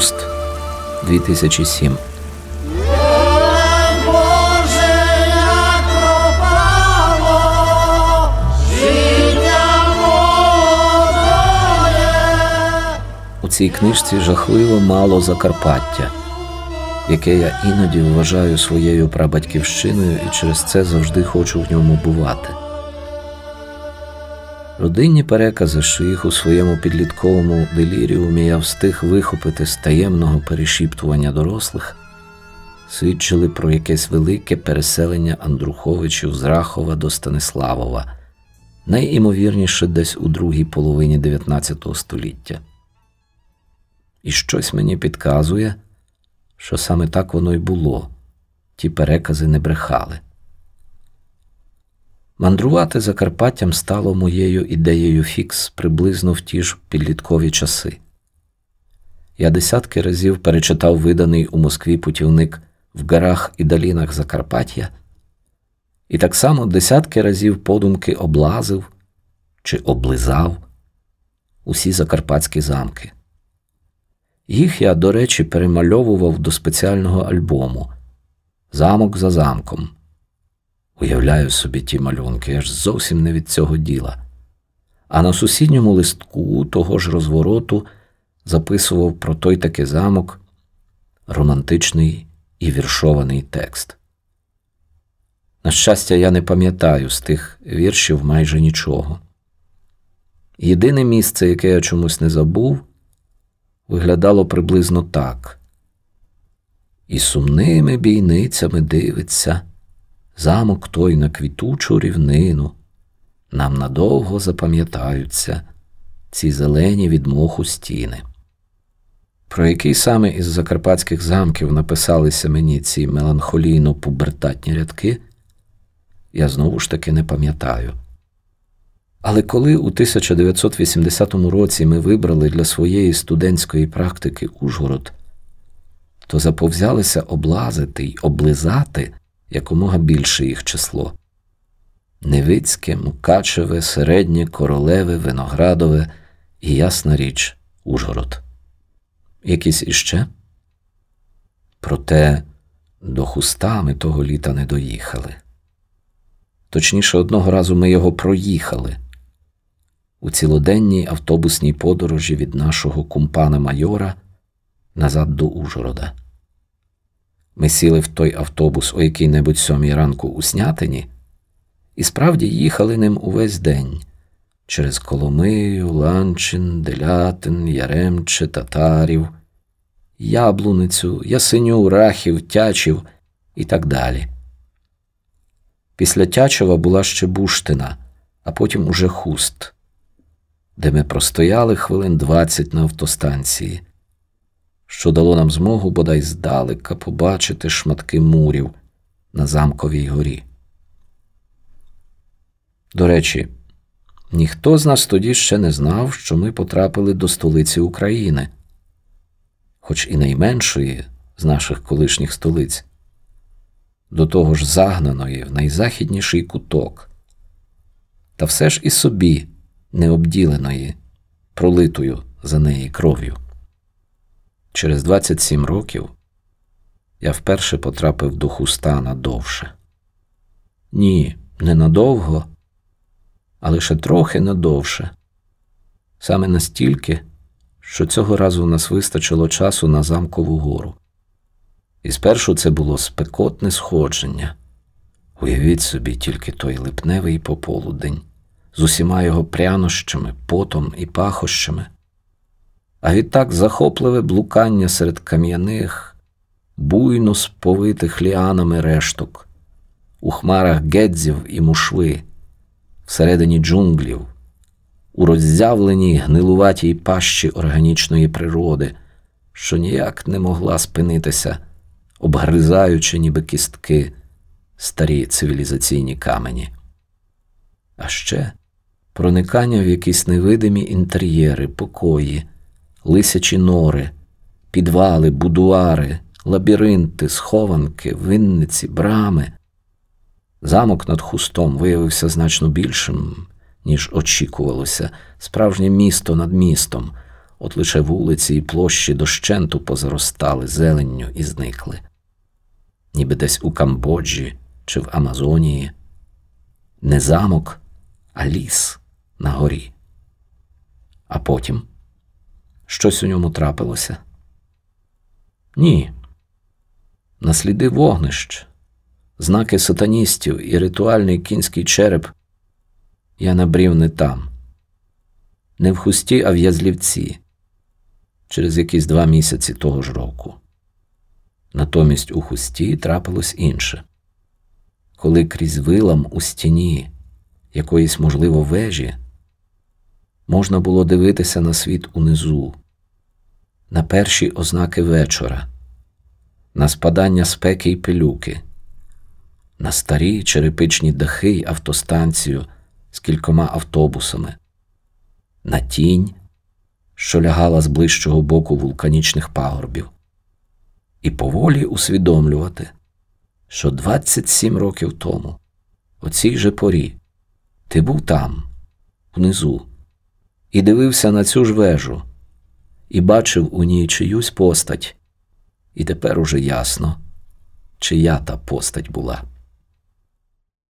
Хуст 2007 Боже, як пропало життя молодое. У цій книжці жахливо мало Закарпаття, яке я іноді вважаю своєю прабатьківщиною і через це завжди хочу в ньому бувати. Родинні перекази, що їх у своєму підлітковому деліріумі я встиг вихопити з таємного перешіптування дорослих, свідчили про якесь велике переселення Андруховичів з Рахова до Станиславова, найімовірніше десь у другій половині 19 століття. І щось мені підказує, що саме так воно й було, ті перекази не брехали. Мандрувати Закарпаттям стало моєю ідеєю фікс приблизно в ті ж підліткові часи. Я десятки разів перечитав виданий у Москві путівник в горах і долінах Закарпаття, і так само десятки разів подумки облазив чи облизав усі закарпатські замки. Їх я, до речі, перемальовував до спеціального альбому Замок за замком. Уявляю собі ті малюнки, я ж зовсім не від цього діла. А на сусідньому листку того ж розвороту записував про той таки замок романтичний і віршований текст. На щастя, я не пам'ятаю з тих віршів майже нічого. Єдине місце, яке я чомусь не забув, виглядало приблизно так. І сумними бійницями дивиться замок той на квітучу рівнину. Нам надовго запам'ятаються ці зелені від моху стіни. Про який саме із закарпатських замків написалися мені ці меланхолійно пубертатні рядки, я знову ж таки не пам'ятаю. Але коли у 1980 році ми вибрали для своєї студентської практики Ужгород, то заповзялися облазити й облизати якомога більше їх число. Невицьке, Мукачеве, Середнє, Королеве, Виноградове і ясна річ Ужгород. Якісь іще? Проте до хуста ми того літа не доїхали. Точніше, одного разу ми його проїхали у цілоденній автобусній подорожі від нашого кумпана майора назад до Ужгорода. Ми сіли в той автобус о якій-небудь сьомій ранку у Снятині і справді їхали ним увесь день через Коломию, Ланчин, Делятин, Яремче, Татарів, Яблуницю, Ясеню, Рахів, Тячів і так далі. Після Тячева була ще Буштина, а потім уже хуст, де ми простояли хвилин двадцять на автостанції що дало нам змогу бодай здалека побачити шматки мурів на замковій горі. До речі, ніхто з нас тоді ще не знав, що ми потрапили до столиці України, хоч і найменшої з наших колишніх столиць, до того ж загнаної в найзахідніший куток, та все ж і собі необділеної, пролитою за неї кров'ю. Через 27 років я вперше потрапив до хуста надовше. Ні, не надовго, а лише трохи надовше. Саме настільки, що цього разу в нас вистачило часу на замкову гору. І спершу це було спекотне сходження. Уявіть собі тільки той липневий пополудень з усіма його прянощами, потом і пахощами а відтак захопливе блукання серед кам'яних, буйно сповитих ліанами решток, у хмарах гедзів і мушви, всередині джунглів, у роззявленій гнилуватій пащі органічної природи, що ніяк не могла спинитися, обгризаючи, ніби кістки, старі цивілізаційні камені. А ще проникання в якісь невидимі інтер'єри, покої лисячі нори, підвали, будуари, лабіринти, схованки, винниці, брами. Замок над хустом виявився значно більшим, ніж очікувалося, справжнє місто над містом, От лише вулиці і площі дощенту позаростали зеленню і зникли. Ніби десь у Камбоджі чи в Амазонії. Не замок, а ліс на горі. А потім щось у ньому трапилося? Ні. На сліди вогнищ, знаки сатаністів і ритуальний кінський череп я набрів не там, не в хусті, а в Язлівці, через якісь два місяці того ж року. Натомість у хусті трапилось інше. Коли крізь вилам у стіні якоїсь, можливо, вежі, можна було дивитися на світ унизу, на перші ознаки вечора, на спадання спеки й пилюки, на старі черепичні дахи й автостанцію з кількома автобусами, на тінь, що лягала з ближчого боку вулканічних пагорбів, і поволі усвідомлювати, що 27 років тому, о цій же порі, ти був там, внизу, і дивився на цю ж вежу, і бачив у ній чиюсь постать, і тепер уже ясно, чия та постать була.